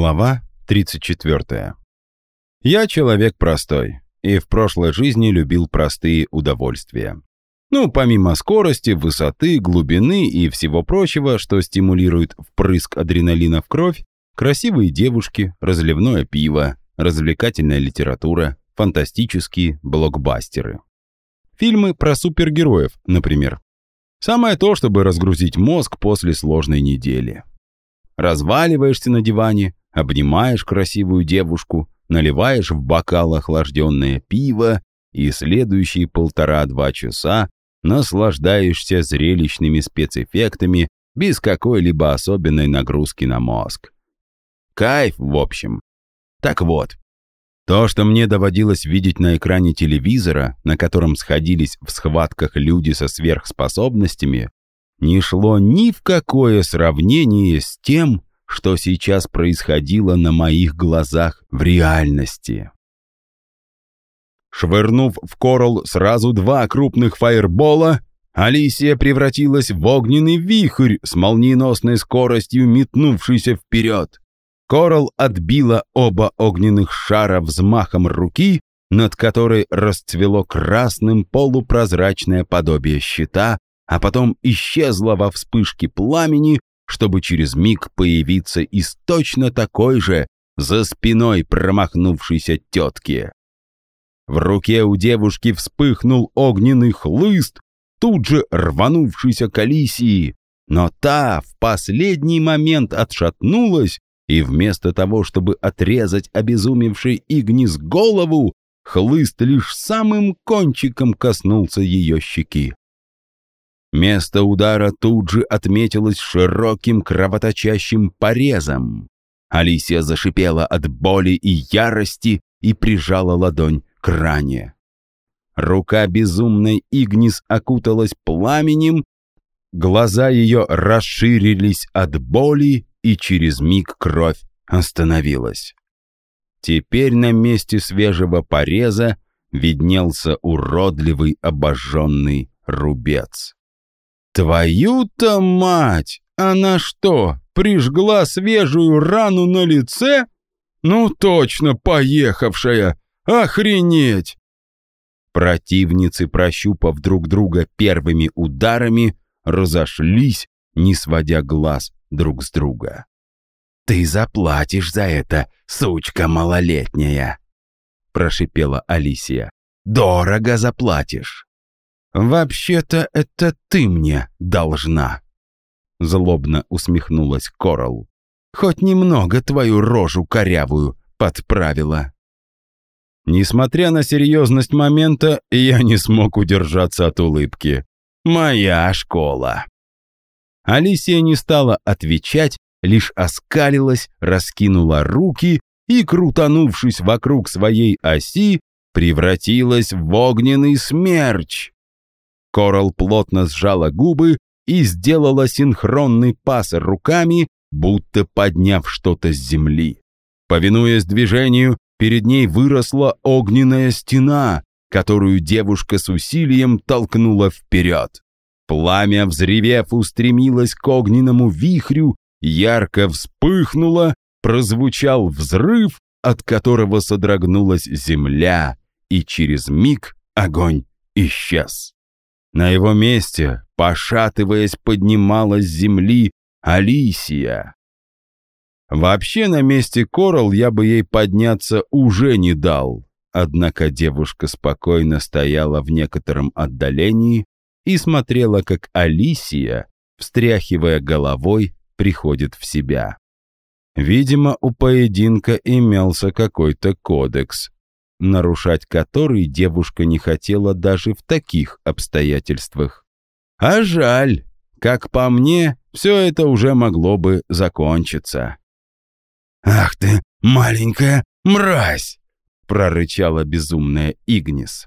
Глава 34. Я человек простой и в прошлой жизни любил простые удовольствия. Ну, помимо скорости, высоты, глубины и всего прочего, что стимулирует впрыск адреналина в кровь, красивые девушки, разливное пиво, развлекательная литература, фантастические блокбастеры. Фильмы про супергероев, например. Самое то, чтобы разгрузить мозг после сложной недели. Разваливаешься на диване, обнимаешь красивую девушку, наливаешь в бокал охлажденное пиво и следующие полтора-два часа наслаждаешься зрелищными спецэффектами без какой-либо особенной нагрузки на мозг. Кайф, в общем. Так вот, то, что мне доводилось видеть на экране телевизора, на котором сходились в схватках люди со сверхспособностями, не шло ни в какое сравнение с тем, что сейчас происходило на моих глазах в реальности. Швырнув в Корал сразу два крупных фаербола, Алисия превратилась в огненный вихрь с молниеносной скоростью, метнувшийся вперед. Корал отбила оба огненных шара взмахом руки, над которой расцвело красным полупрозрачное подобие щита, а потом исчезла во вспышке пламени, чтобы через миг появиться из точно такой же за спиной промахнувшейся тетки. В руке у девушки вспыхнул огненный хлыст, тут же рванувшийся к Алисии, но та в последний момент отшатнулась, и вместо того, чтобы отрезать обезумевший Игнис голову, хлыст лишь самым кончиком коснулся ее щеки. Место удара тут же отметилось широким кровоточащим порезом. Алисия зашипела от боли и ярости и прижала ладонь к ране. Рука безумной Игнис окуталась пламенем, глаза ее расширились от боли, и через миг кровь остановилась. Теперь на месте свежего пореза виднелся уродливый обожженный рубец. «Твою-то мать! Она что, прижгла свежую рану на лице? Ну точно, поехавшая! Охренеть!» Противницы, прощупав друг друга первыми ударами, разошлись, не сводя глаз друг с друга. «Ты заплатишь за это, сучка малолетняя!» прошипела Алисия. «Дорого заплатишь!» «Вообще-то это ты мне должна!» Злобно усмехнулась Корал. «Хоть немного твою рожу корявую подправила». Несмотря на серьезность момента, я не смог удержаться от улыбки. «Моя школа!» Алисия не стала отвечать, лишь оскалилась, раскинула руки и, крутанувшись вокруг своей оси, превратилась в огненный смерч. Корал плотно сжала губы и сделала синхронный пас руками, будто подняв что-то с земли. Повинуясь движению, перед ней выросла огненная стена, которую девушка с усилием толкнула вперед. Пламя, взревев, устремилось к огненному вихрю, ярко вспыхнуло, прозвучал взрыв, от которого содрогнулась земля, и через миг огонь исчез. На его месте, пошатываясь, поднималась с земли Алисия. Вообще, на месте Корал я бы ей подняться уже не дал. Однако девушка спокойно стояла в некотором отдалении и смотрела, как Алисия, встряхивая головой, приходит в себя. Видимо, у поединка имелся какой-то кодекс, нарушать который девушка не хотела даже в таких обстоятельствах. А жаль, как по мне, все это уже могло бы закончиться. «Ах ты, маленькая мразь!» — прорычала безумная Игнис.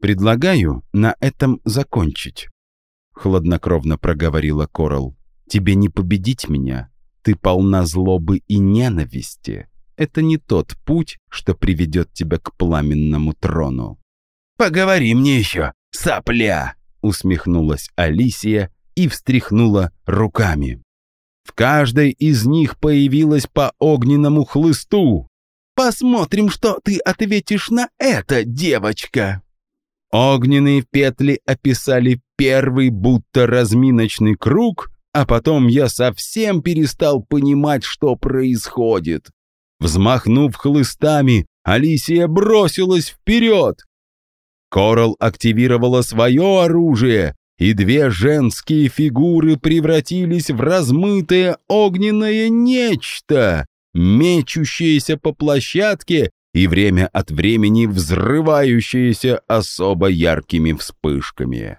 «Предлагаю на этом закончить», — хладнокровно проговорила Корал. «Тебе не победить меня. Ты полна злобы и ненависти это не тот путь, что приведет тебя к пламенному трону. «Поговори мне еще, сопля!» усмехнулась Алисия и встряхнула руками. В каждой из них появилось по огненному хлысту. «Посмотрим, что ты ответишь на это, девочка!» Огненные петли описали первый будто разминочный круг, а потом я совсем перестал понимать, что происходит. Взмахнув хлыстами, Алисия бросилась вперед. Корал активировала свое оружие, и две женские фигуры превратились в размытое огненное нечто, мечущееся по площадке и время от времени взрывающееся особо яркими вспышками.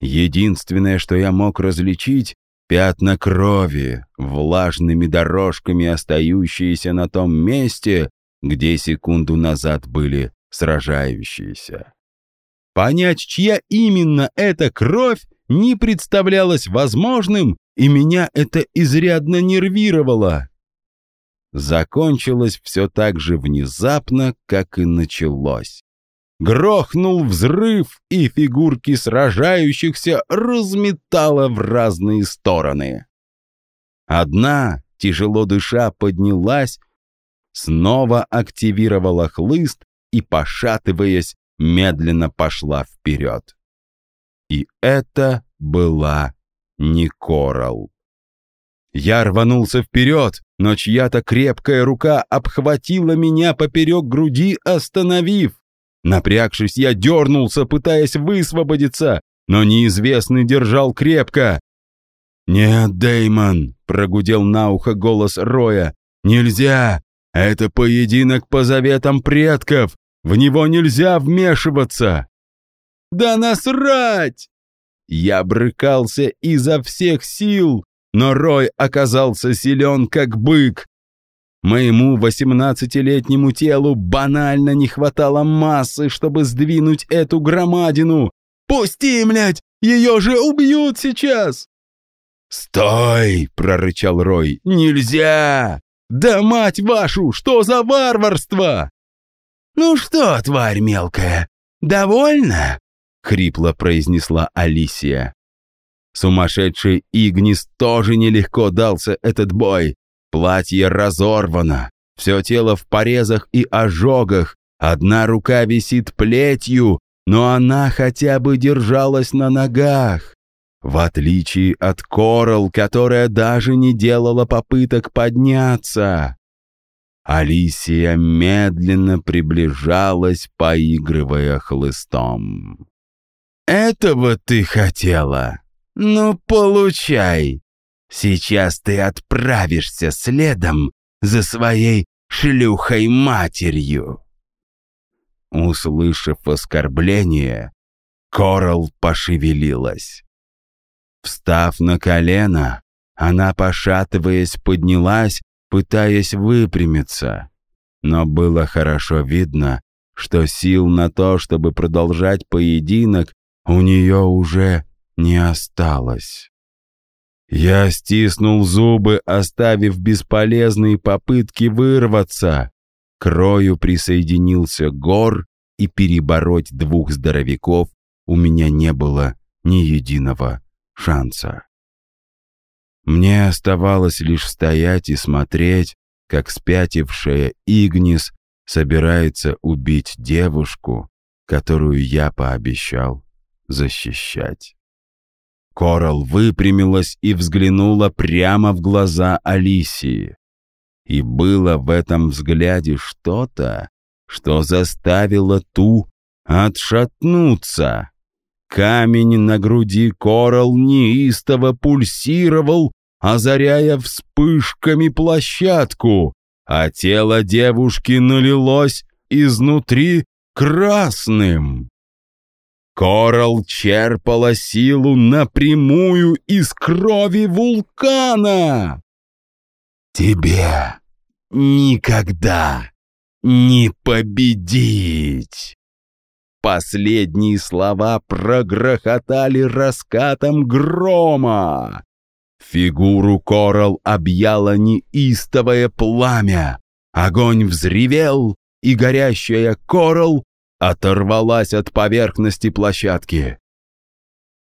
Единственное, что я мог различить, пятна крови, влажными дорожками остающиеся на том месте, где секунду назад были сражающиеся. Понять, чья именно эта кровь, не представлялось возможным, и меня это изрядно нервировало. Закончилось все так же внезапно, как и началось. Грохнул взрыв, и фигурки сражающихся разметало в разные стороны. Одна, тяжело дыша, поднялась, снова активировала хлыст и, пошатываясь, медленно пошла вперед. И это была не Коралл. Я рванулся вперед, но чья-то крепкая рука обхватила меня поперек груди, остановив. Напрягшись, я дернулся, пытаясь высвободиться, но неизвестный держал крепко. «Нет, Деймон!» — прогудел на ухо голос Роя. «Нельзя! Это поединок по заветам предков! В него нельзя вмешиваться!» «Да насрать!» Я брыкался изо всех сил, но Рой оказался силен, как бык. Моему восемнадцатилетнему телу банально не хватало массы, чтобы сдвинуть эту громадину. «Пусти, млядь! Ее же убьют сейчас!» «Стой!» — прорычал Рой. «Нельзя! Да мать вашу, что за варварство!» «Ну что, тварь мелкая, довольна?» — хрипло произнесла Алисия. Сумасшедший Игнис тоже нелегко дался этот бой. Платье разорвано, все тело в порезах и ожогах, одна рука висит плетью, но она хотя бы держалась на ногах. В отличие от Корал, которая даже не делала попыток подняться. Алисия медленно приближалась, поигрывая хлыстом. «Этого ты хотела? Ну, получай! Сейчас ты отправишься следом за своей шлюхой-матерью!» Услышав оскорбление, Корал пошевелилась. Встав на колено, она, пошатываясь, поднялась пытаясь выпрямиться. Но было хорошо видно, что сил на то, чтобы продолжать поединок, у нее уже не осталось. Я стиснул зубы, оставив бесполезные попытки вырваться. К Рою присоединился Гор, и перебороть двух здоровяков у меня не было ни единого шанса. Мне оставалось лишь стоять и смотреть, как спятившая Игнис собирается убить девушку, которую я пообещал защищать. Корал выпрямилась и взглянула прямо в глаза Алисии. И было в этом взгляде что-то, что заставило ту отшатнуться. Камень на груди Корал неистово пульсировал, озаряя вспышками площадку, а тело девушки налилось изнутри красным. Корал черпала силу напрямую из крови вулкана. «Тебе никогда не победить!» Последние слова прогрохотали раскатом грома. Фигуру Корал объяло неистовое пламя. Огонь взревел, и горящая Корал оторвалась от поверхности площадки.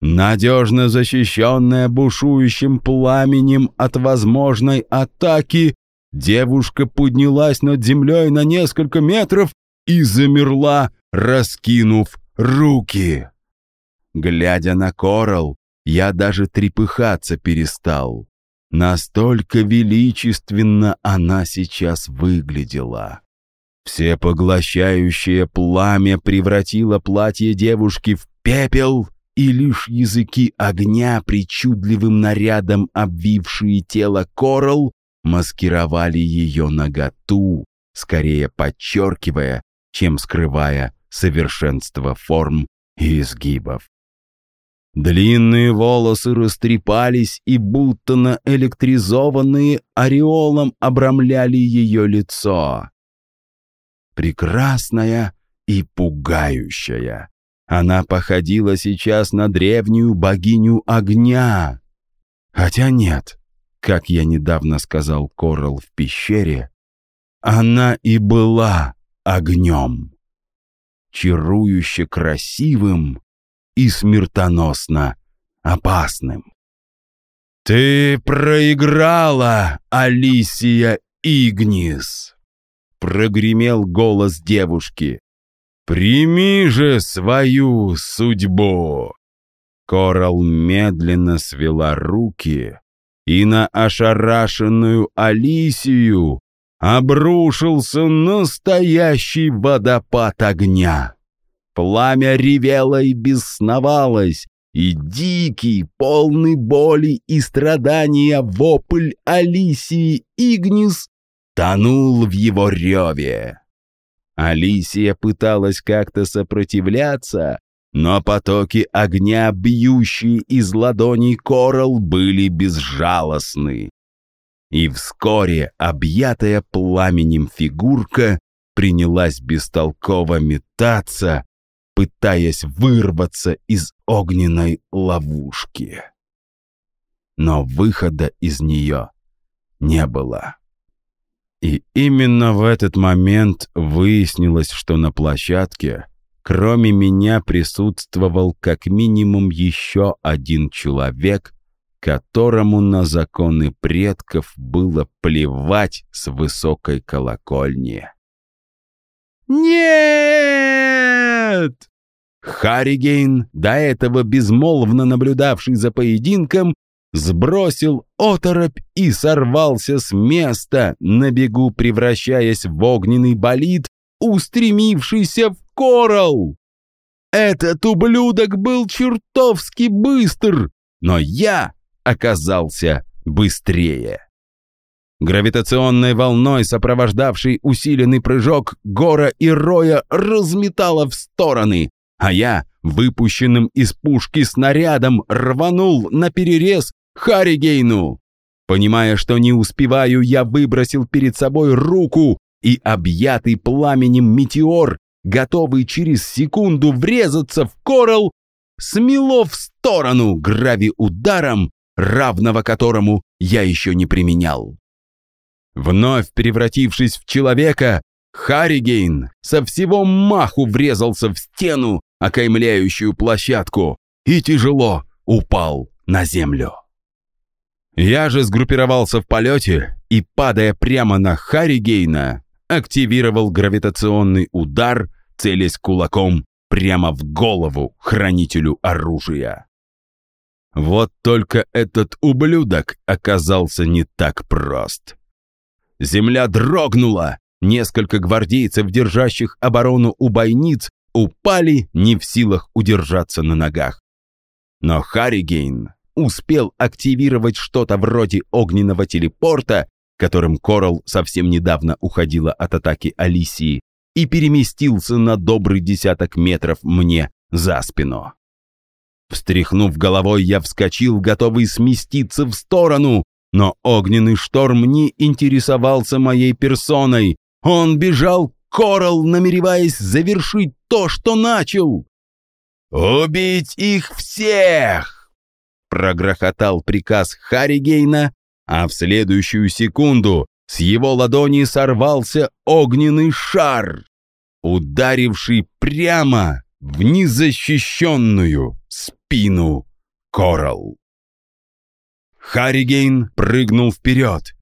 надежно защищенная бушующим пламенем от возможной атаки, девушка поднялась над землей на несколько метров и замерла, раскинув руки. Глядя на Корал, я даже трепыхаться перестал. Настолько величественно она сейчас выглядела. Всепоглощающее пламя превратило платье девушки в пепел, и лишь языки огня, причудливым нарядом обвившие тело Корал, маскировали ее наготу, скорее подчеркивая, чем скрывая совершенство форм и изгибов. Длинные волосы растрепались и будто наэлектризованные ореолом обрамляли ее лицо. Прекрасная и пугающая. Она походила сейчас на древнюю богиню огня. Хотя нет, как я недавно сказал Корал в пещере, она и была огнем. Чарующе красивым и смертоносно опасным. «Ты проиграла, Алисия Игнис!» — прогремел голос девушки. «Прими же свою судьбу!» Корал медленно свела руки, и на ошарашенную Алисию обрушился настоящий водопад огня. Пламя ревело и бесновалось, и дикий, полный боли и страдания вопль Алисии Игнис тонул в его реве. Алисия пыталась как-то сопротивляться, но потоки огня, бьющие из ладоней Корал, были безжалостны. И вскоре объятая пламенем фигурка принялась бестолково метаться, пытаясь вырваться из огненной ловушки. Но выхода из нее не было. И именно в этот момент выяснилось, что на площадке, кроме меня, присутствовал как минимум еще один человек, которому на законы предков было плевать с высокой колокольни. «Нет!» Харригейн, до этого безмолвно наблюдавший за поединком, сбросил оторопь и сорвался с места, на бегу превращаясь в огненный болид, устремившийся в коралл. Этот ублюдок был чертовски быстр, но я оказался быстрее. Гравитационной волной, сопровождавшей усиленный прыжок, Гора и Роя разметала в стороны, а я, выпущенным из пушки снарядом, рванул на перерез Харригейну. Понимая, что не успеваю, я выбросил перед собой руку, и объятый пламенем метеор, готовый через секунду врезаться в коралл, смело в сторону грави-ударом, равного которому я еще не применял. Вновь превратившись в человека, Харригейн со всего маху врезался в стену, окаймляющую площадку, и тяжело упал на землю. Я же сгруппировался в полете и, падая прямо на Харригейна, активировал гравитационный удар, целясь кулаком прямо в голову хранителю оружия. Вот только этот ублюдок оказался не так прост. Земля дрогнула. Несколько гвардейцев, держащих оборону у бойниц, упали, не в силах удержаться на ногах. Но Харригейн успел активировать что-то вроде огненного телепорта, которым Корал совсем недавно уходила от атаки Алисии, и переместился на добрый десяток метров мне за спину. Встряхнув головой, я вскочил, готовый сместиться в сторону, но огненный шторм не интересовался моей персоной. Он бежал к Коралл, намереваясь завершить то, что начал. «Убить их всех!» Прогрохотал приказ Харригейна, а в следующую секунду с его ладони сорвался огненный шар, ударивший прямо в незащищенную спину Коралл. Харригейн прыгнул вперед.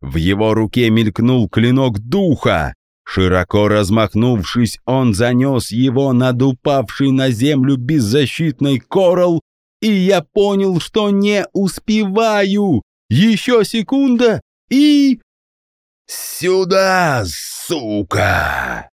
В его руке мелькнул клинок духа. Широко размахнувшись, он занес его над упавшей на землю беззащитной Коралл, и я понял, что не успеваю. Еще секунда и... «Сюда, сука!»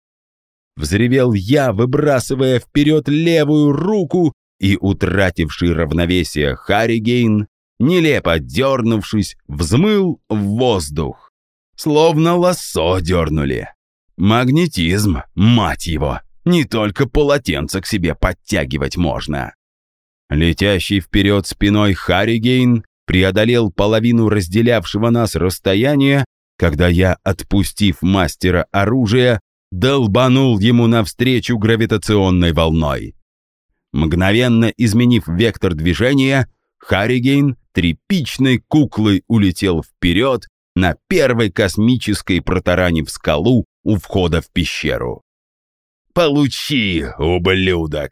Взревел я, выбрасывая вперед левую руку, и утративший равновесие Харригейн, нелепо дернувшись, взмыл в воздух. Словно лассо дернули. Магнетизм, мать его, не только полотенце к себе подтягивать можно. Летящий вперед спиной Харригейн преодолел половину разделявшего нас расстояния, когда я, отпустив мастера оружия, долбанул ему навстречу гравитационной волной. Мгновенно изменив вектор движения, Харригейн тряпичной куклой улетел вперед на первой космической протаранив скалу у входа в пещеру. «Получи, ублюдок!»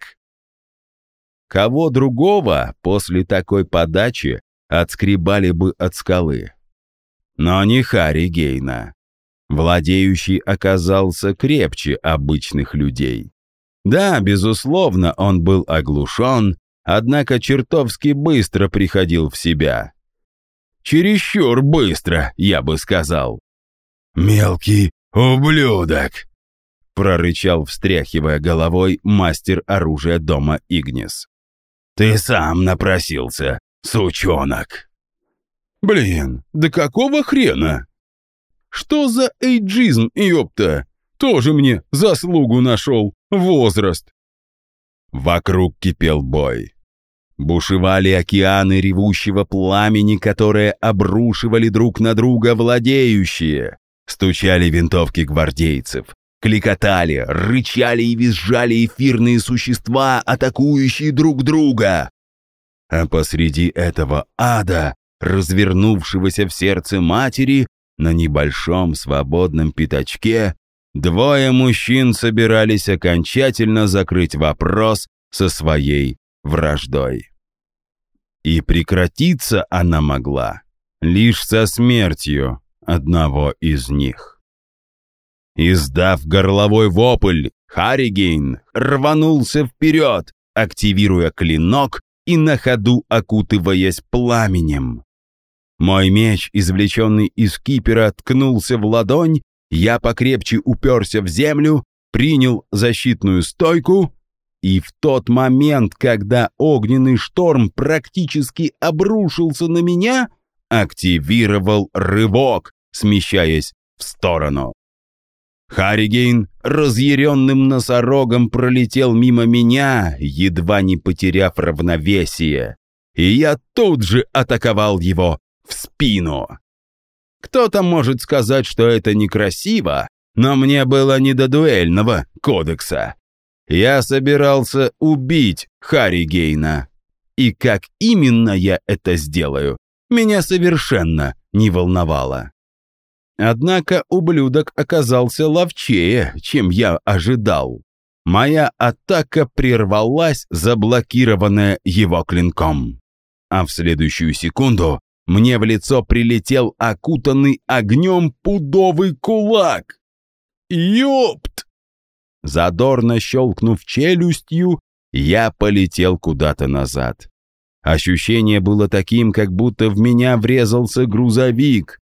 Кого другого после такой подачи отскребали бы от скалы? Но не Харри Гейна. Владеющий оказался крепче обычных людей. Да, безусловно, он был оглушен, однако чертовски быстро приходил в себя. Чересчур быстро, я бы сказал. «Мелкий ублюдок!» прорычал, встряхивая головой мастер оружия дома Игнис. «Ты сам напросился, сучонок!» «Блин, да какого хрена?» «Что за эйджизм, ёпта? Тоже мне заслугу нашел возраст. Вокруг кипел бой. Бушевали океаны ревущего пламени, которые обрушивали друг на друга владеющие. Стучали винтовки гвардейцев. Кликотали, рычали и визжали эфирные существа, атакующие друг друга. А посреди этого ада, развернувшегося в сердце матери, на небольшом свободном пятачке, Двое мужчин собирались окончательно закрыть вопрос со своей враждой. И прекратиться она могла лишь со смертью одного из них. Издав горловой вопль, Харригейн рванулся вперед, активируя клинок и на ходу окутываясь пламенем. Мой меч, извлеченный из кипера, ткнулся в ладонь я покрепче уперся в землю, принял защитную стойку, и в тот момент, когда огненный шторм практически обрушился на меня, активировал рывок, смещаясь в сторону. Харригейн разъяренным носорогом пролетел мимо меня, едва не потеряв равновесие, и я тут же атаковал его в спину. Кто-то может сказать, что это некрасиво, но мне было не до дуэльного кодекса. Я собирался убить Харри Гейна. И как именно я это сделаю, меня совершенно не волновало. Однако ублюдок оказался ловчее, чем я ожидал. Моя атака прервалась, заблокированная его клинком. А в следующую секунду мне в лицо прилетел окутанный огнем пудовый кулак. «Ёпт!» Задорно щелкнув челюстью, я полетел куда-то назад. Ощущение было таким, как будто в меня врезался грузовик.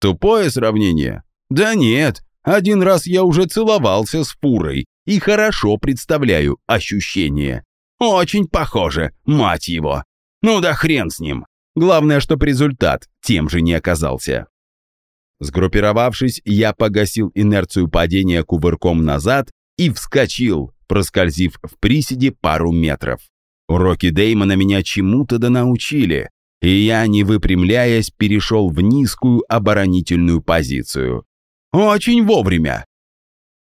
Тупое сравнение? Да нет, один раз я уже целовался с фурой и хорошо представляю ощущение. Очень похоже, мать его. Ну да хрен с ним. Главное, чтобы результат тем же не оказался. Сгруппировавшись, я погасил инерцию падения кувырком назад и вскочил, проскользив в приседе пару метров. Уроки Деймона меня чему-то да научили, и я, не выпрямляясь, перешел в низкую оборонительную позицию. Очень вовремя.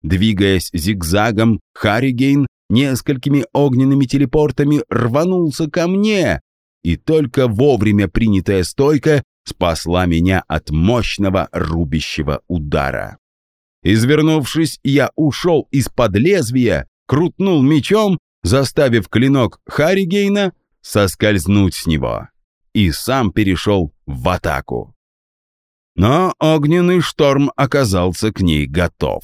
Двигаясь зигзагом, Харригейн несколькими огненными телепортами рванулся ко мне, и только вовремя принятая стойка спасла меня от мощного рубящего удара. Извернувшись, я ушел из-под лезвия, крутнул мечом, заставив клинок Харригейна соскользнуть с него и сам перешел в атаку. Но огненный шторм оказался к ней готов.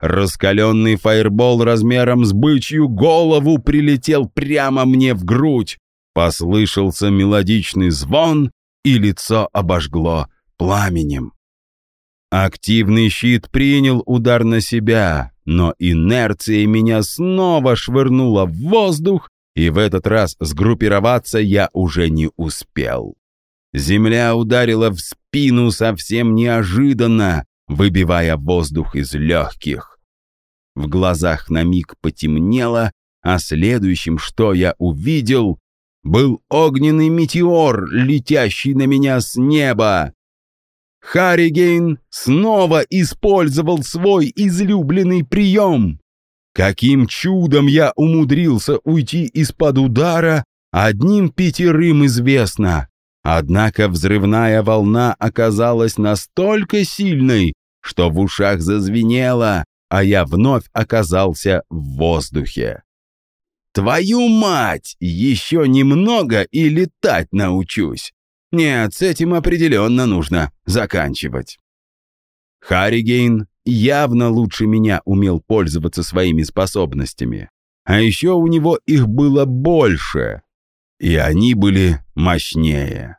Раскаленный фаербол размером с бычью голову прилетел прямо мне в грудь. Послышался мелодичный звон, и лицо обожгло пламенем. Активный щит принял удар на себя, но инерция меня снова швырнула в воздух, и в этот раз сгруппироваться я уже не успел. Земля ударила в спину совсем неожиданно, выбивая воздух из легких. В глазах на миг потемнело, а следующим, что я увидел, был огненный метеор, летящий на меня с неба. Харригейн снова использовал свой излюбленный прием. Каким чудом я умудрился уйти из-под удара, одним пятерым известно. Однако взрывная волна оказалась настолько сильной, что в ушах зазвенело, а я вновь оказался в воздухе. «Твою мать! Еще немного и летать научусь!» Нет, с этим определенно нужно заканчивать. Харригейн явно лучше меня умел пользоваться своими способностями. А еще у него их было больше, и они были мощнее.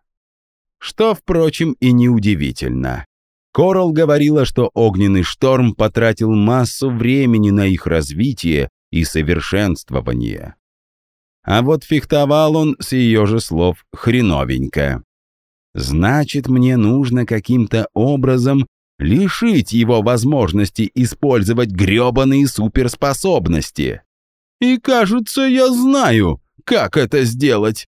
Что, впрочем, и неудивительно. Корал говорила, что огненный шторм потратил массу времени на их развитие и совершенствование. А вот фехтовал он, с ее же слов, хреновенько. Значит, мне нужно каким-то образом лишить его возможности использовать грёбаные суперспособности. И, кажется, я знаю, как это сделать.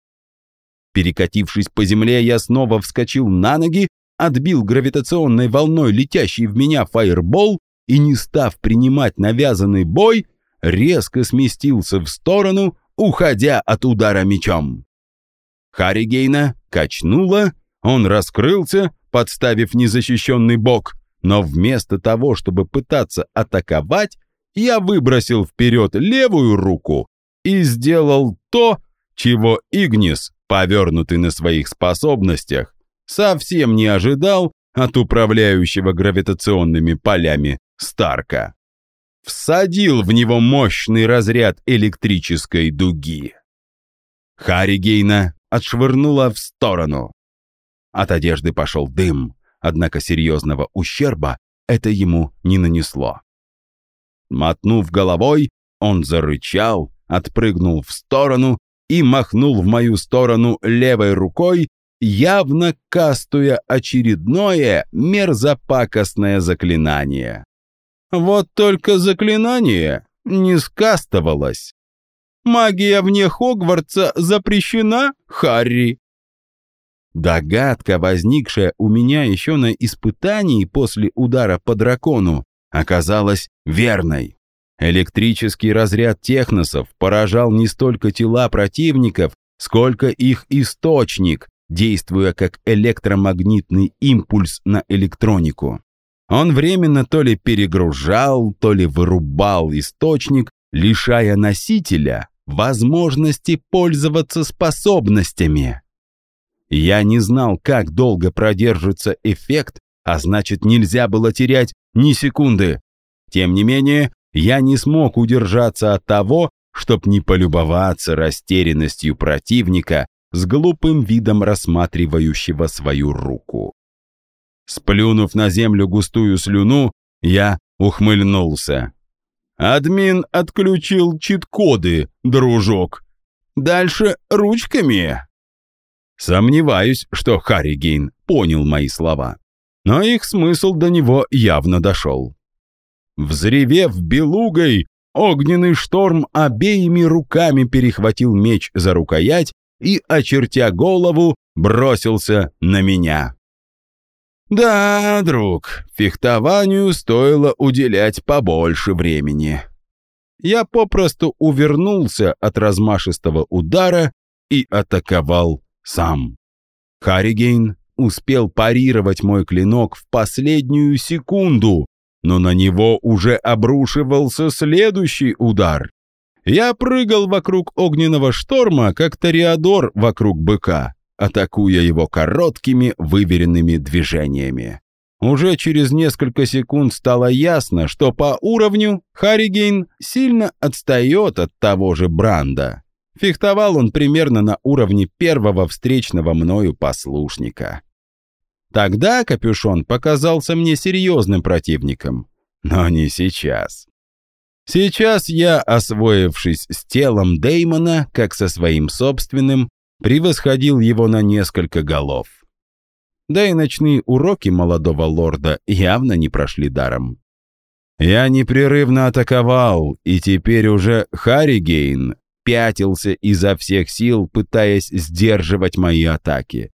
Перекатившись по земле, я снова вскочил на ноги, отбил гравитационной волной летящий в меня фаербол и, не став принимать навязанный бой, резко сместился в сторону, уходя от удара мечом. Харригейна качнула, он раскрылся, подставив незащищенный бок, но вместо того, чтобы пытаться атаковать, я выбросил вперед левую руку и сделал то, чего Игнис, повернутый на своих способностях, совсем не ожидал от управляющего гравитационными полями Старка. Всадил в него мощный разряд электрической дуги. Харригейна отшвырнула в сторону. От одежды пошел дым, однако серьезного ущерба это ему не нанесло. Мотнув головой, он зарычал, отпрыгнул в сторону и махнул в мою сторону левой рукой, явно кастуя очередное мерзопакостное заклинание. Вот только заклинание не скастовалось. Магия вне Хогвартса запрещена, Харри. Догадка, возникшая у меня еще на испытании после удара по дракону, оказалась верной. Электрический разряд техносов поражал не столько тела противников, сколько их источник, действуя как электромагнитный импульс на электронику. Он временно то ли перегружал, то ли вырубал источник, лишая носителя возможности пользоваться способностями. Я не знал, как долго продержится эффект, а значит, нельзя было терять ни секунды. Тем не менее, я не смог удержаться от того, чтоб не полюбоваться растерянностью противника с глупым видом рассматривающего свою руку. Сплюнув на землю густую слюну, я ухмыльнулся. «Админ отключил чит-коды, дружок. Дальше ручками». Сомневаюсь, что Харри Гейн понял мои слова. Но их смысл до него явно дошел. Взревев белугой, огненный шторм обеими руками перехватил меч за рукоять и, очертя голову, бросился на меня. Да, друг, фехтованию стоило уделять побольше времени. Я попросту увернулся от размашистого удара и атаковал сам. Харригейн успел парировать мой клинок в последнюю секунду, но на него уже обрушивался следующий удар. я прыгал вокруг огненного шторма, как Тореадор вокруг быка, атакуя его короткими, выверенными движениями. Уже через несколько секунд стало ясно, что по уровню Харригейн сильно отстает от того же Бранда. Фехтовал он примерно на уровне первого встречного мною послушника. Тогда Капюшон показался мне серьезным противником, но не сейчас. Сейчас я, освоившись с телом Деймона, как со своим собственным, превосходил его на несколько голов. Да и ночные уроки молодого лорда явно не прошли даром. Я непрерывно атаковал, и теперь уже Харригейн пятился изо всех сил, пытаясь сдерживать мои атаки.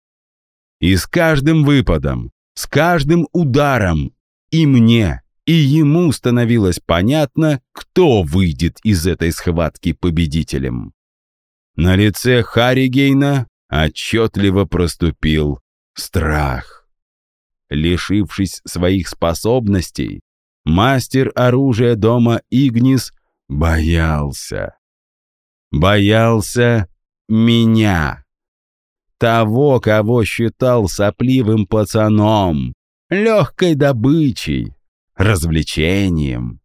И с каждым выпадом, с каждым ударом и мне, и ему становилось понятно, кто выйдет из этой схватки победителем. На лице Харригейна отчетливо проступил страх. Лишившись своих способностей, мастер оружия дома Игнис боялся. Боялся меня. Того, кого считал сопливым пацаном, легкой добычей, развлечением.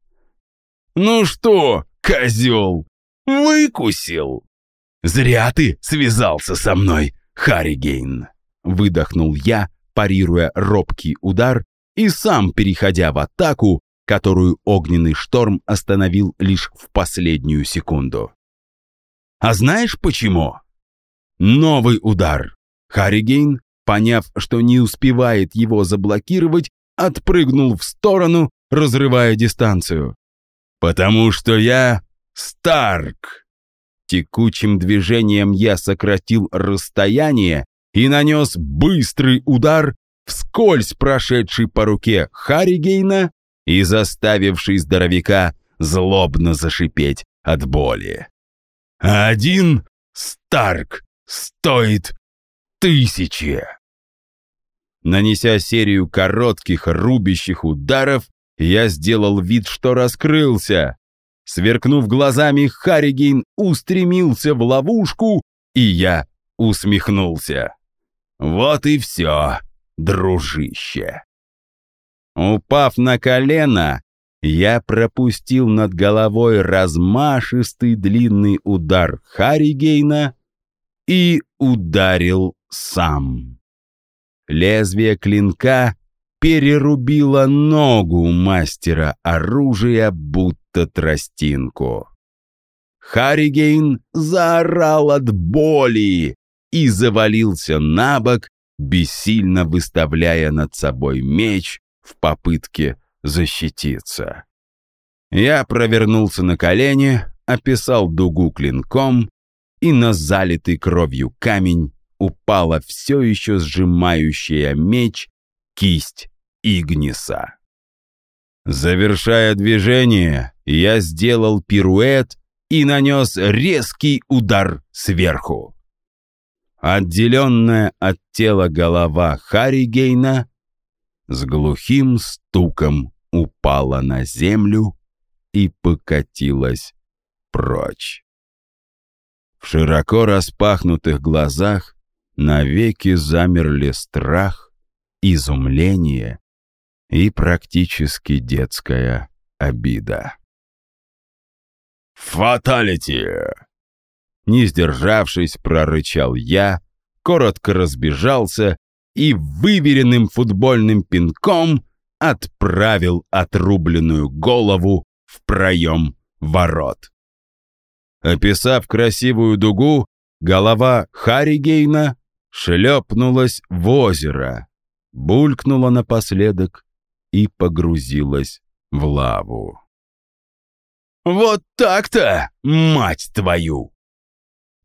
«Ну что, козел, выкусил?» «Зря ты связался со мной, Харригейн!» Выдохнул я, парируя робкий удар и сам переходя в атаку, которую огненный шторм остановил лишь в последнюю секунду. А знаешь почему? Новый удар. Харригейн, поняв, что не успевает его заблокировать, отпрыгнул в сторону, разрывая дистанцию. «Потому что я Старк!» Текучим движением я сократил расстояние и нанес быстрый удар, вскользь прошедший по руке Харригейна и заставивший здоровяка злобно зашипеть от боли. «Один Старк стоит тысячи!» Нанеся серию коротких рубящих ударов, я сделал вид, что раскрылся. Сверкнув глазами, Харригейн устремился в ловушку, и я усмехнулся. Вот и все, дружище. Упав на колено, я пропустил над головой размашистый длинный удар Харригейна и ударил сам. Лезвие клинка перерубило ногу мастера оружия, будто тростинку. Харригейн заорал от боли и завалился на бок, бессильно выставляя над собой меч в попытке защититься. Я провернулся на колени, описал дугу клинком, и на залитый кровью камень упала все еще сжимающая меч кисть Игниса. Завершая движение, я сделал пируэт и нанес резкий удар сверху. Отделенная от тела голова Харригейна с глухим стуком упала на землю и покатилась прочь. В широко распахнутых глазах навеки замерли страх, изумление и практически детская обида. «Фаталити!» Не сдержавшись, прорычал я, коротко разбежался и выверенным футбольным пинком отправил отрубленную голову в проем ворот. Описав красивую дугу, голова Харригейна шлепнулась в озеро, булькнула напоследок и погрузилась в лаву. «Вот так-то, мать твою!»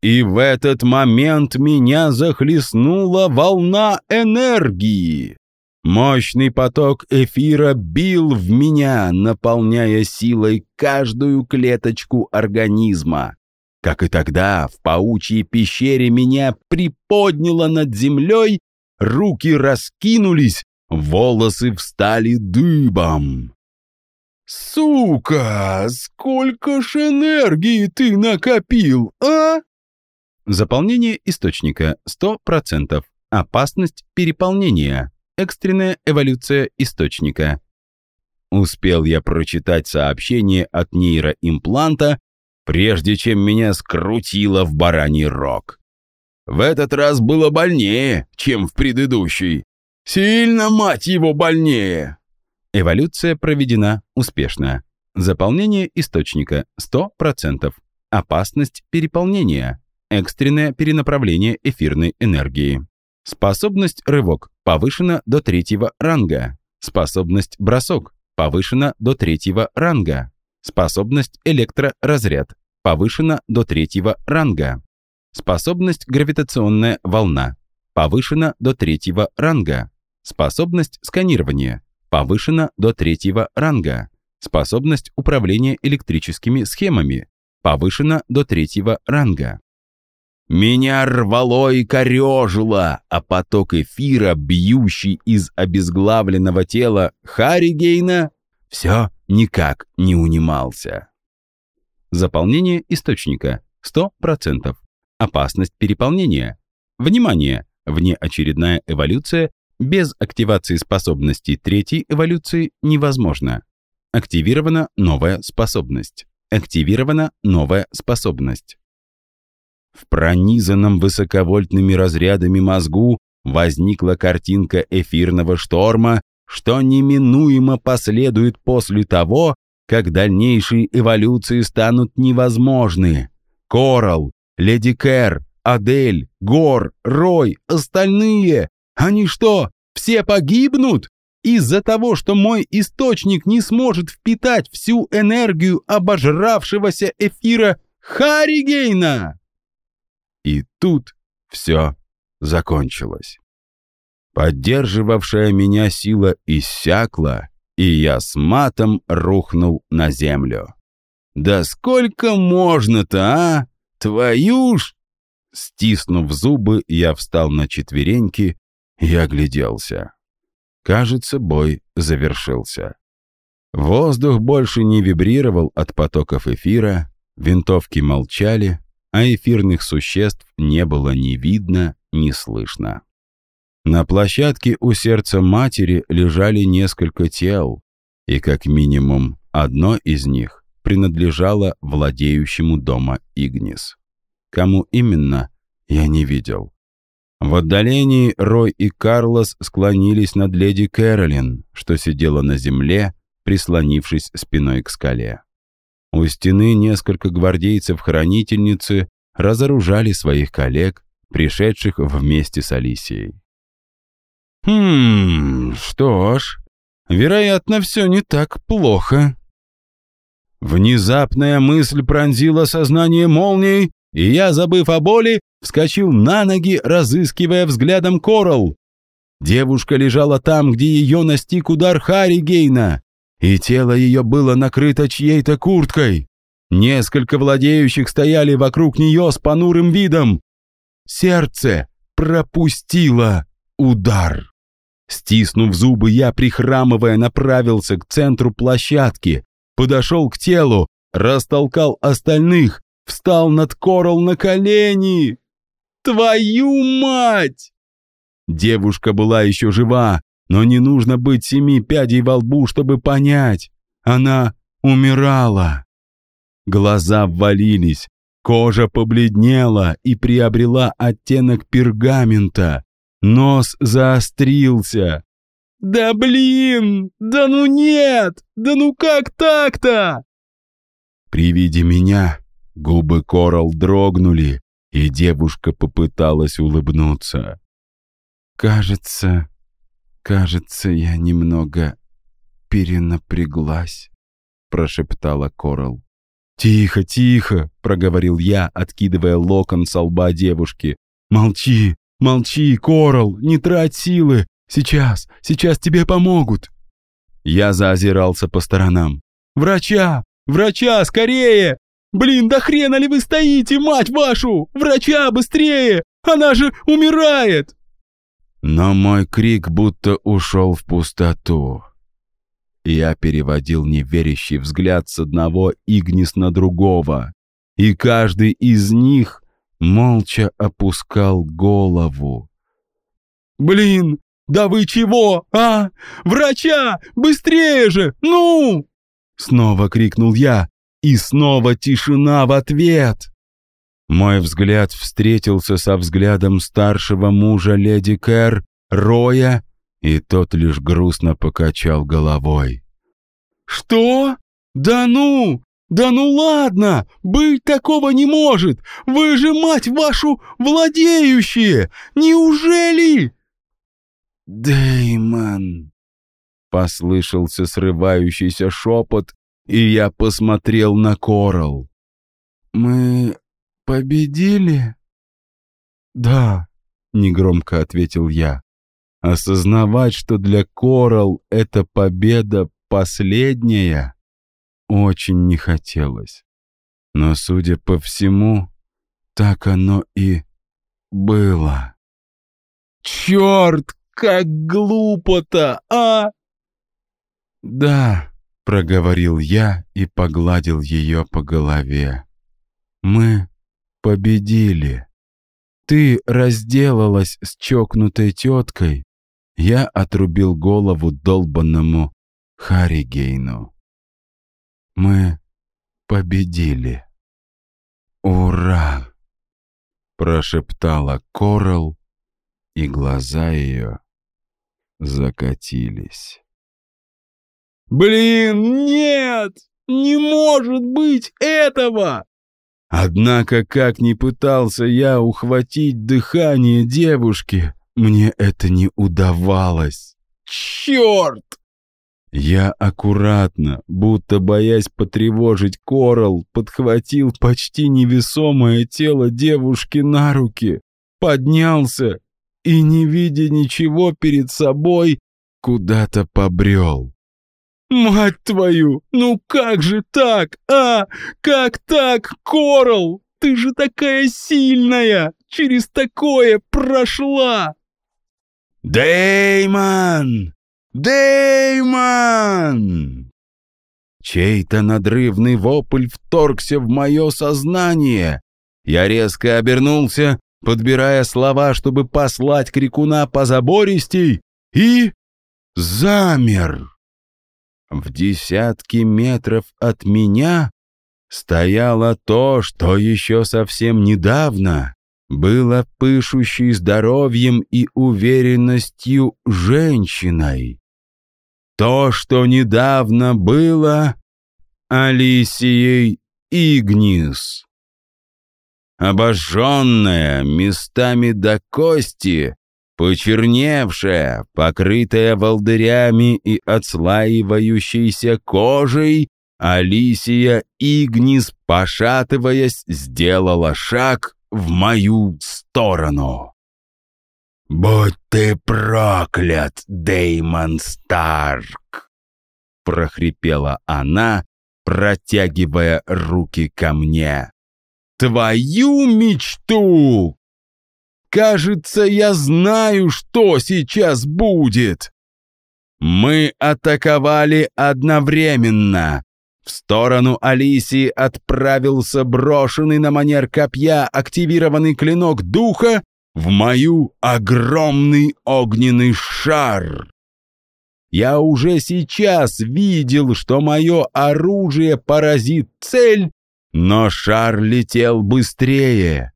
И в этот момент меня захлестнула волна энергии. Мощный поток эфира бил в меня, наполняя силой каждую клеточку организма. Как и тогда, в паучьей пещере меня приподняло над землей, руки раскинулись, волосы встали дыбом. «Сука, сколько ж энергии ты накопил, а?» Заполнение источника 100%. Опасность переполнения. Экстренная эволюция источника. Успел я прочитать сообщение от нейроимпланта, прежде чем меня скрутило в бараний рог. В этот раз было больнее, чем в предыдущий. Сильно, мать его, больнее. Эволюция проведена успешно. Заполнение источника 100%. Опасность переполнения. Экстренное перенаправление эфирной энергии. Способность рывок повышена до третьего ранга. Способность бросок повышена до третьего ранга. Способность электроразряд повышена до третьего ранга. Способность гравитационная волна повышена до третьего ранга. Способность сканирования повышена до третьего ранга. Способность управления электрическими схемами повышена до третьего ранга. Меня рвало и корежило, а поток эфира, бьющий из обезглавленного тела Харригейна, все никак не унимался. Заполнение источника 100%. Опасность переполнения. Внимание! Внеочередная эволюция без активации способностей третьей эволюции невозможно. Активирована новая способность. Активирована новая способность. В пронизанном высоковольтными разрядами мозгу возникла картинка эфирного шторма, что неминуемо последует после того, как дальнейшие эволюции станут невозможны. Коралл, Леди Кэр, Адель, Гор, Рой, остальные они что, все погибнут? Из-за того, что мой источник не сможет впитать всю энергию обожравшегося эфира Харригейна? И тут все закончилось. Поддерживавшая меня сила иссякла, и я с матом рухнул на землю. «Да сколько можно-то, а? Твою ж!» Стиснув зубы, я встал на четвереньки я огляделся. Кажется, бой завершился. Воздух больше не вибрировал от потоков эфира, винтовки молчали, а эфирных существ не было ни видно, ни слышно. На площадке у сердца матери лежали несколько тел, и как минимум одно из них принадлежало владеющему дома Игнис. Кому именно, я не видел. В отдалении Рой и Карлос склонились над леди Кэролин, что сидела на земле, прислонившись спиной к скале. У стены несколько гвардейцев-хранительницы разоружали своих коллег, пришедших вместе с Алисией. «Хм, что ж, вероятно, все не так плохо». Внезапная мысль пронзила сознание молнией, и я, забыв о боли, вскочил на ноги, разыскивая взглядом Корал. Девушка лежала там, где ее настиг удар Харри Гейна, и тело ее было накрыто чьей-то курткой. Несколько владеющих стояли вокруг нее с понурым видом. Сердце пропустило удар. Стиснув зубы, я, прихрамывая, направился к центру площадки, подошел к телу, растолкал остальных, встал над Корал на колени. Твою мать! Девушка была еще жива, но не нужно быть семи пядей во лбу, чтобы понять. Она умирала. Глаза ввалились, кожа побледнела и приобрела оттенок пергамента. Нос заострился. «Да блин! Да ну нет! Да ну как так-то?» При виде меня губы Корал дрогнули, и девушка попыталась улыбнуться. «Кажется, кажется, я немного перенапряглась», — прошептала Корал. «Тихо, тихо!» — проговорил я, откидывая локон со лба девушки. «Молчи, молчи, Корал, не трать силы! Сейчас, сейчас тебе помогут!» Я заозирался по сторонам. «Врача! Врача, скорее! Блин, да хрена ли вы стоите, мать вашу! Врача, быстрее! Она же умирает!» Но мой крик будто ушел в пустоту. Я переводил неверящий взгляд с одного Игнис на другого, и каждый из них молча опускал голову. «Блин, да вы чего, а? Врача! Быстрее же! Ну!» Снова крикнул я, и снова тишина в ответ. Мой взгляд встретился со взглядом старшего мужа леди Кэр, Роя, и тот лишь грустно покачал головой. «Что? Да ну! Да ну ладно! Быть такого не может! Вы же, мать вашу, владеющие! Неужели?» «Дэймон!» — послышался срывающийся шепот, и я посмотрел на Корал. «Мы победили?» «Да», — негромко ответил я. Осознавать, что для Корал эта победа последняя, очень не хотелось. Но, судя по всему, так оно и было. «Черт, как глупо-то, а!» «Да», — проговорил я и погладил ее по голове. «Мы победили. Ты разделалась с чокнутой теткой, я отрубил голову долбанному Харригейну. Мы победили. «Ура!» — прошептала Корал, и глаза ее закатились. «Блин, нет! Не может быть этого!» Однако, как ни пытался я ухватить дыхание девушки, мне это не удавалось. Черт! Я аккуратно, будто боясь потревожить Корал, подхватил почти невесомое тело девушки на руки, поднялся и, не видя ничего перед собой, куда-то побрел. «Мать твою! Ну как же так, а? Как так, Корал? Ты же такая сильная! Через такое прошла!» «Дэймон! Дэймон!» Чей-то надрывный вопль вторгся в мое сознание. Я резко обернулся, подбирая слова, чтобы послать крикуна по забористей, и замер. В десятки метров от меня стояло то, что еще совсем недавно было пышущей здоровьем и уверенностью женщиной. То, что недавно было Алисией Игнис. Обожженная местами до кости, почерневшая, покрытая волдырями и отслаивающейся кожей, Алисия Игнис, пошатываясь, сделала шаг в мою сторону. «Будь ты проклят, Деймон Старк!» — прохрипела она, протягивая руки ко мне. «Твою мечту! Кажется, я знаю, что сейчас будет!» Мы атаковали одновременно. В сторону Алисии отправился брошенный на манер копья активированный клинок духа в мою огромный огненный шар. Я уже сейчас видел, что мое оружие поразит цель, но шар летел быстрее.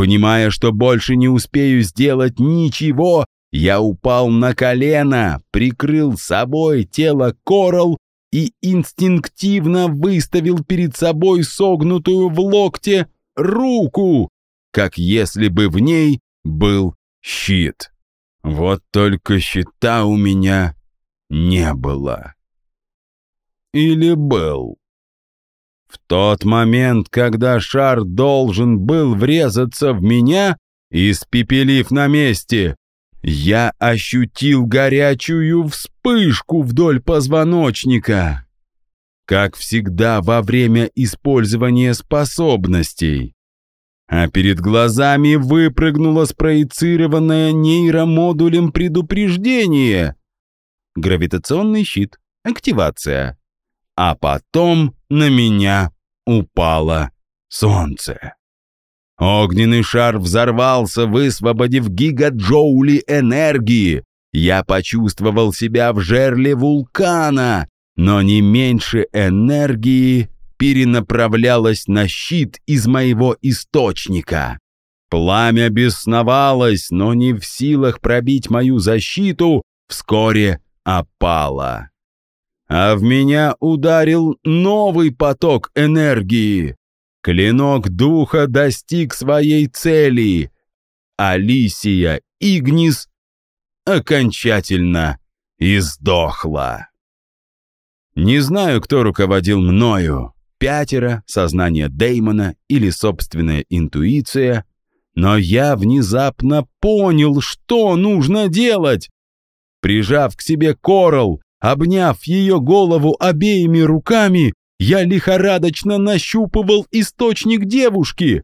Понимая, что больше не успею сделать ничего, я упал на колено, прикрыл собой тело Корал и инстинктивно выставил перед собой согнутую в локте руку, как если бы в ней был щит. Вот только щита у меня не было. Или был. В тот момент, когда шар должен был врезаться в меня, испепелив на месте, я ощутил горячую вспышку вдоль позвоночника. Как всегда во время использования способностей. А перед глазами выпрыгнуло спроецированное нейромодулем предупреждение. Гравитационный щит. Активация. А потом на меня упало солнце. Огненный шар взорвался, высвободив гигаджоули энергии. Я почувствовал себя в жерле вулкана, но не меньше энергии перенаправлялось на щит из моего источника. Пламя бесновалось, но не в силах пробить мою защиту, вскоре опало. А в меня ударил новый поток энергии. Клинок духа достиг своей цели. Алисия Игнис окончательно издохла. Не знаю, кто руководил мною, пятеро, сознание Деймона или собственная интуиция, но я внезапно понял, что нужно делать. Прижав к себе Корал, обняв ее голову обеими руками, я лихорадочно нащупывал источник девушки.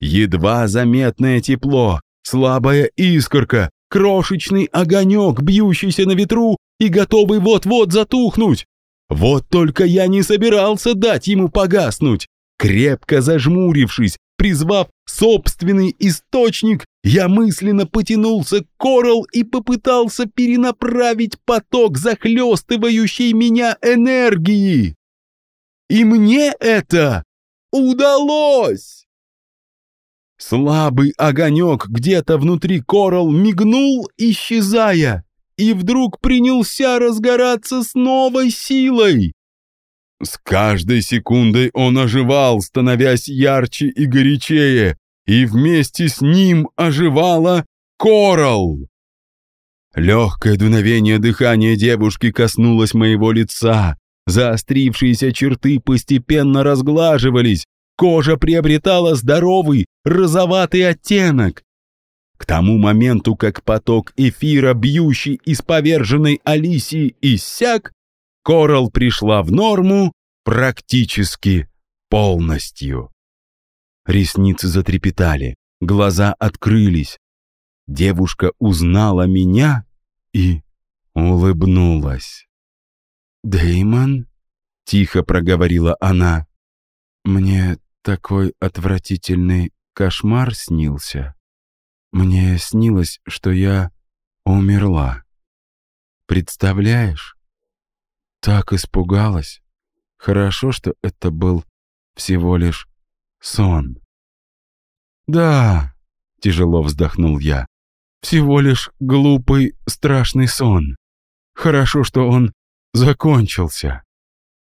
Едва заметное тепло, слабая искорка, крошечный огонек, бьющийся на ветру и готовый вот-вот затухнуть. Вот только я не собирался дать ему погаснуть. Крепко зажмурившись, призвав собственный источник, я мысленно потянулся к Корал и попытался перенаправить поток захлестывающей меня энергии. И мне это удалось! Слабый огонек где-то внутри Корал мигнул, исчезая, и вдруг принялся разгораться с новой силой. С каждой секундой он оживал, становясь ярче и горячее, и вместе с ним оживала Корал. Легкое дуновение дыхания девушки коснулось моего лица, Заострившиеся черты постепенно разглаживались, кожа приобретала здоровый розоватый оттенок. К тому моменту, как поток эфира, бьющий из поверженной Алисии, иссяк, Корал пришла в норму практически полностью. Ресницы затрепетали, глаза открылись. Девушка узнала меня и улыбнулась. Деймон, тихо проговорила она, — «мне такой отвратительный кошмар снился. Мне снилось, что я умерла. Представляешь? Так испугалась. Хорошо, что это был всего лишь сон». «Да», — тяжело вздохнул я, — «всего лишь глупый, страшный сон. Хорошо, что он закончился.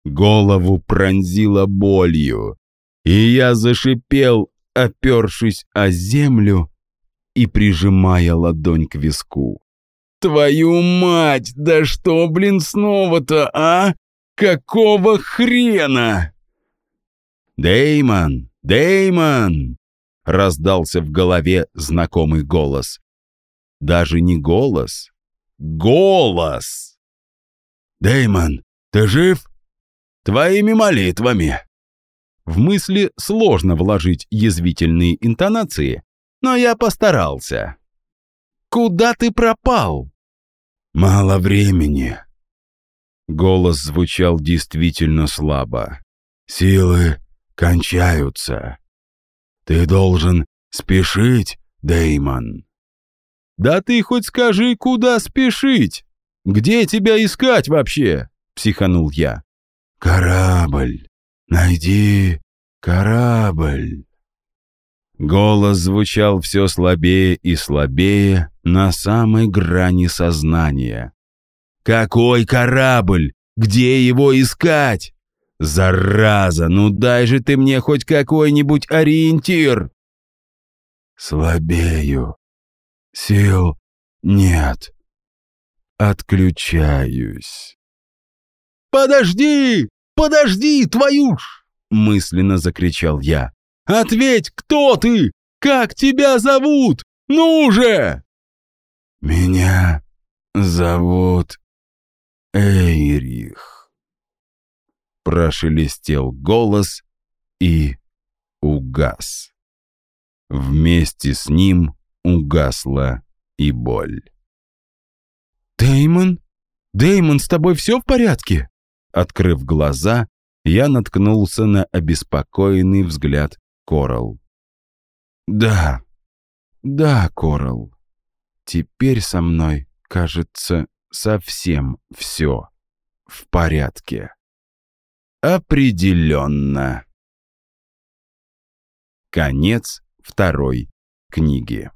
Голову пронзило болью, и я зашипел, опершись о землю и прижимая ладонь к виску. «Твою мать! Да что, блин, снова-то, а? Какого хрена?» «Деймон! Деймон!» — раздался в голове знакомый голос. Даже не голос. Голос! Деймон, ты жив? Твоими молитвами. В мысли сложно вложить язвительные интонации, но я постарался. Куда ты пропал? Мало времени. Голос звучал действительно слабо. Силы кончаются. Ты должен спешить, Деймон. Да ты хоть скажи, куда спешить? Где тебя искать вообще?» — психанул я. «Корабль! Найди корабль!» Голос звучал все слабее и слабее на самой грани сознания. «Какой корабль? Где его искать? Зараза, ну дай же ты мне хоть какой-нибудь ориентир!» «Слабею. Сил нет», отключаюсь. «Подожди! Подожди, твою ж!» — мысленно закричал я. «Ответь, кто ты? Как тебя зовут? Ну же!» «Меня зовут Эйрих», — прошелестел голос и угас. Вместе с ним угасла и боль. «Деймон?» Дэймон, с тобой все в порядке?» Открыв глаза, я наткнулся на обеспокоенный взгляд Корал. «Да, да, Корал, теперь со мной, кажется, совсем все в порядке. Определенно. Конец второй книги.